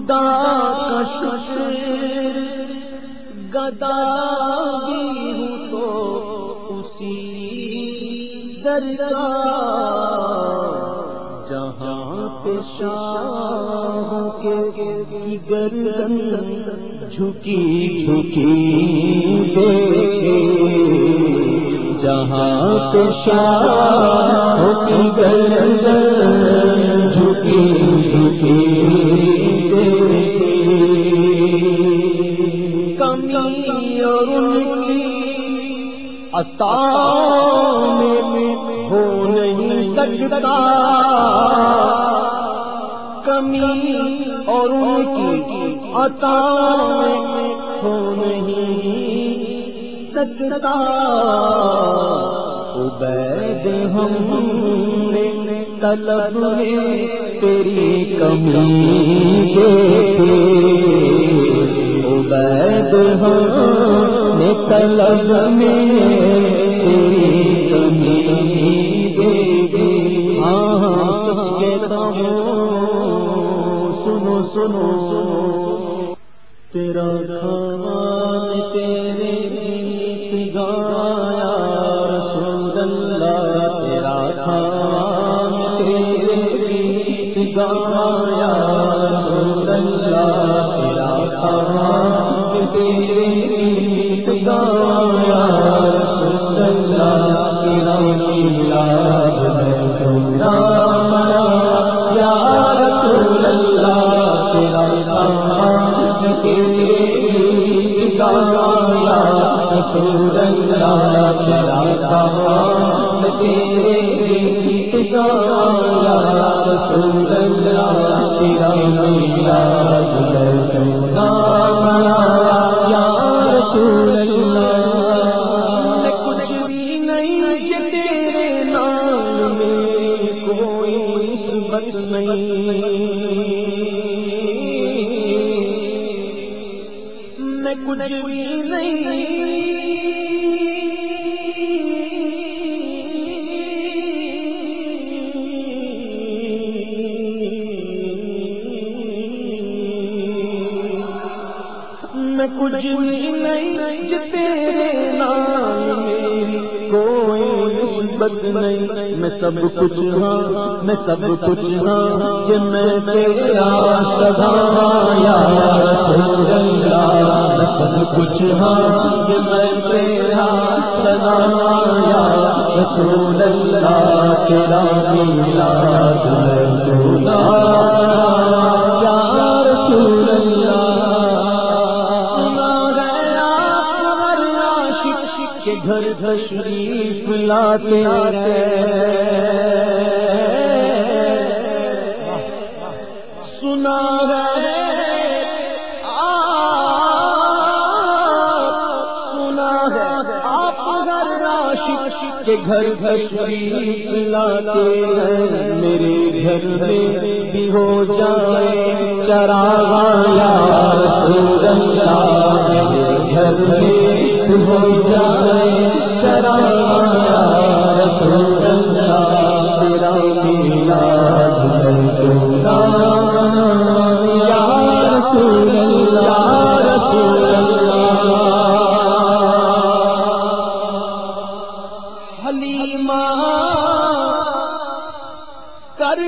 خدا کا شکر، گدا بھی ہوں تو اسی درگاہ، جہاں پہ شاہ کے گردن جھکی جھکی دے جہاں پہ شاہ کی گردن جھکی جھکی عطا میں ہو نہیں سکتا۔ کمی اور ان کی عطا میں ہو نہیں سکتا۔ عبید ہم نے طلب میں تیری کمی دیکھے۔ عبید ہم نے طلب میں تیری کمی ہاں کہتا ہوں سنو سنو سنو تیرا کھان گایا رسول تیرا میلاد رسول اللہ. کچھ بھی نہیں یہ تیرے نام میں کوئی نسبت نہیں. میں کچھ بھی نہیں میں کچھ بھی نہیں تیرے نام میری کوئی نسبت نہیں۔ میں سب کچھ ہاں میں سب کچھ ہاں۔ کہ میں تیرا سدا یا رسول اللہ، میں سب کچھ ہاں۔ کہ میں تیرا سدا یا رسول اللہ، تیرا میلاد ہے یا رسول گھر گھر شریف لاتے سنا ہے سنا ہے آپ گھر راشد کے گھر گھر شریف لاتے ہیں میرے گھر میں بھی ہو جائے چراغا یا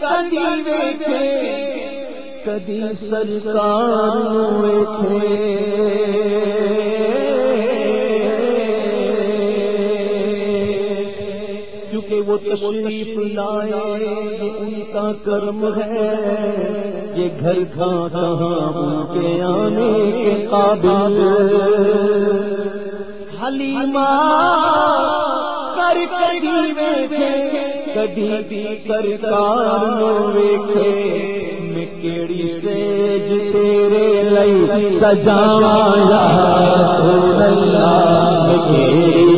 کدی ویکھے کدی سرکار ویکھے کیونکہ وہ تشریف لائے، یہ ان کا کرم ہے۔ یہ گھر کھا کہاں ان کے آنے کے قابل حلیمہ کر کدی ویکھے کدی بھی سرکار نو ویکھے میں کیڑی سیج تیرے لئی سجایا رسول اللہ میں کیڑی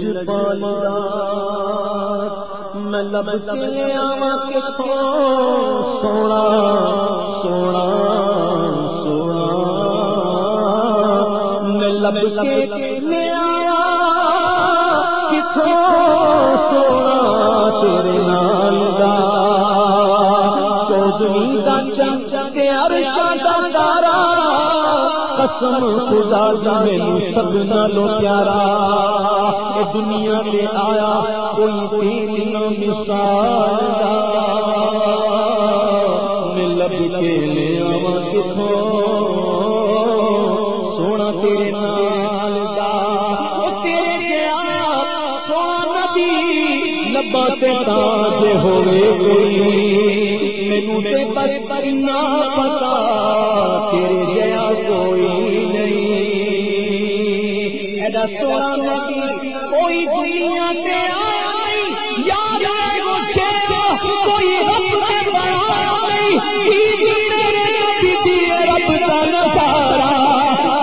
لج پالا میں لب کے آوا کے سونا سونا سونا۔ میں لب کے میں آیا کتوں سونا، تیرے نال دا۔ چودویں دا چمچا کے ارشا دا دارا۔ قسم خدا دا مینو سب نالو پیارا۔ اے دنیا میں آیا کوئی تیری نہ مثال دا۔ میں لب کے لے آواں کتھوں۔ سونا تیرے نال دا۔ او تیرے گیا سونا نبی لبا تے تاج ہوئے کوئی۔ اتنا پتا تیرے گیا کوئی نہیں۔ ایڈا سونا نبی، کوئی دنیا تے آیا نہیں یار اے کوئی رب تے جی، رب دا نظارہ،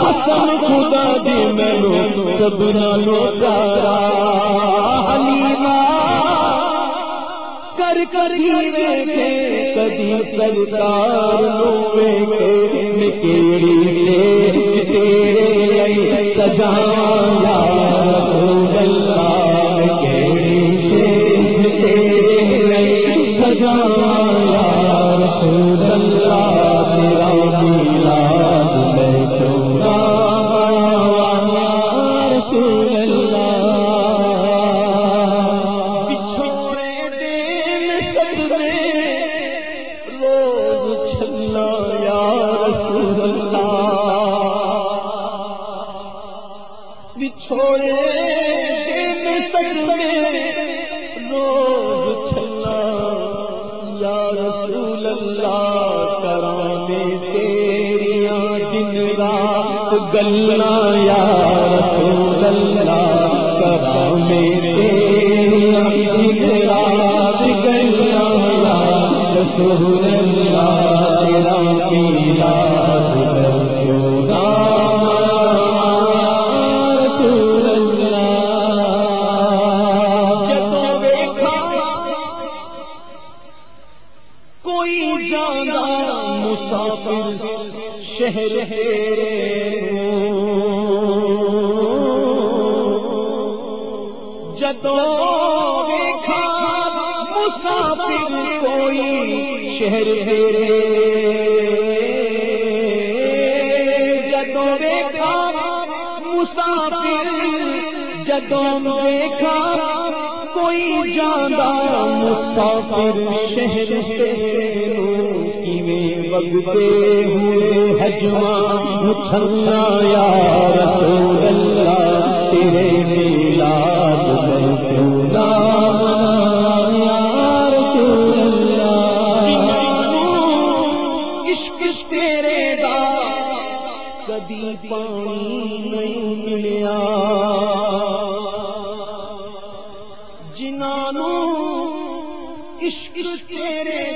قسم خدا دی مینو سب نالو پیارا حلیمہ کر کر ویکھے کدی سرکار نو ویکھے نکیڑی سے تیرے لئی سجایا رسول اللہ دین روز چھلنا یا رسول اللہ، کرانے تیریاں دن رات یا رسول اللہ، کرانے تیریاں دن رات یا رسول اللہ، تیرا جانا مسافر شہر جدو دیکھا مسافر کوئی شہر جدو دیکھا مسافر جدو دیکھا کوئی جانا مسافر شہر وگتے ہوئے حجما چھلنا یا رسول اللہ، تیرے میلاد میں کیوں نہ یا رسول اللہ۔ عشق تیرے دا کدی پانی نہیں ملیا۔ جنانو عشق تیرے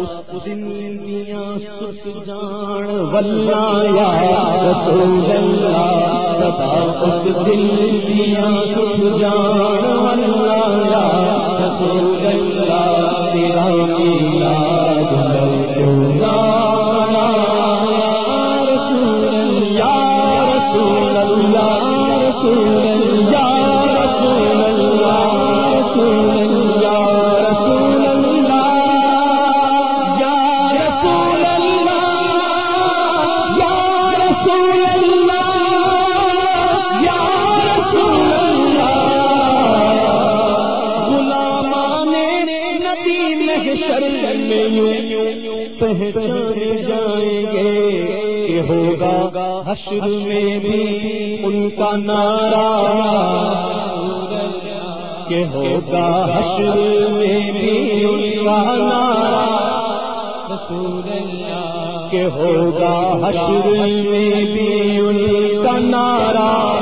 اس دن دیاں سس جان ولہ یا رسول اللہ سدا اس دن دیاں سس جان ولہ یا رسول اللہ تیرا میلاد میں یوں پہچان جائیں گے۔ کہ ہوگا حشر میں بھی ان کا نعرہ۔ کہ ہوگا حشر میں بھی ان کا نعرہ۔ رسول اللہ کہ ہوگا حشر میں بھی ان کا نعرہ۔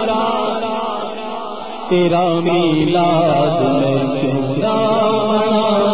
تیرا میلاد میں کیوں نہ